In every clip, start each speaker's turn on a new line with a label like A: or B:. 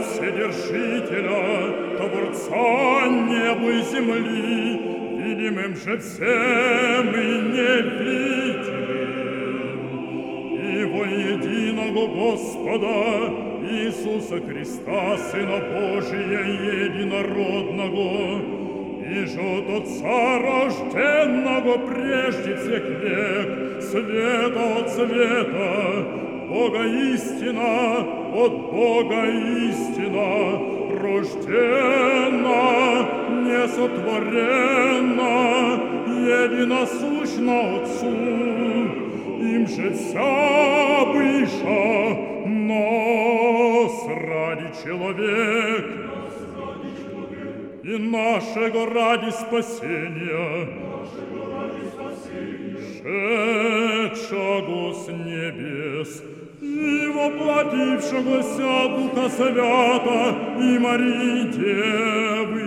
A: Вседержителя, Творца неба и земли, видимым же всем и невидимым, и во единого Господа Иисуса Христа, Сына Божия Единородного, и же от Отца рожденного прежде всех век, света от света, Бога истина, от Бога истина, рождена, несотворена, единосущна Отцу, им же вся выша нас ради человек, и нашего ради спасения, шедшего с небес, и воплотившегося Духа Свята и Марии Девы.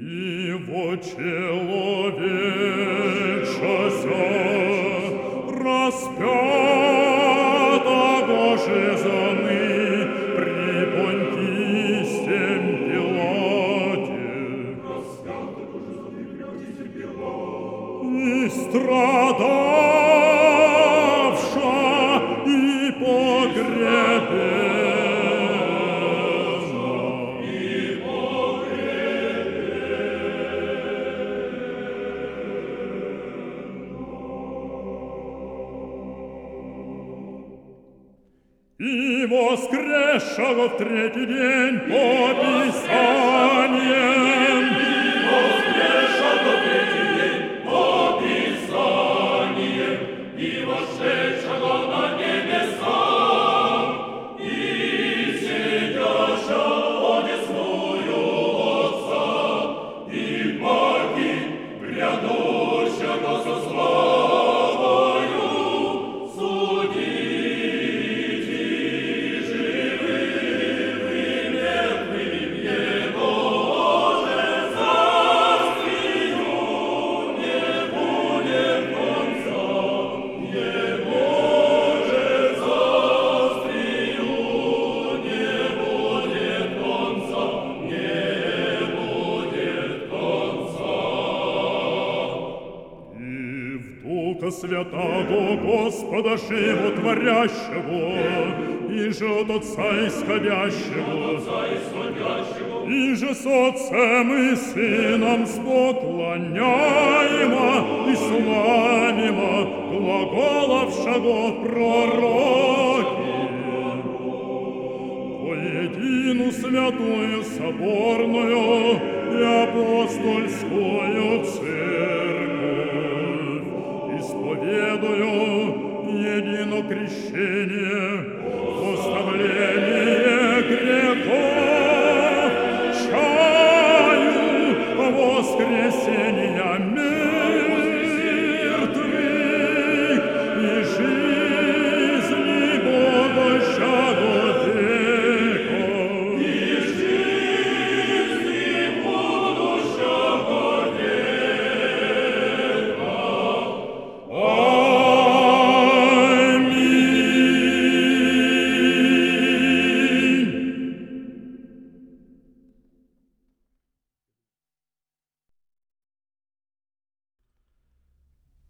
A: И во человечася страдавша и погребена. И воскресшего в третий день по Духа Святого Господа Животворящего, и же от Отца Исходящего, и же с Отцем и Сыном споклоняемо и славимо глаголовшего пророки. Воедину святую соборную и апостольскую церковь,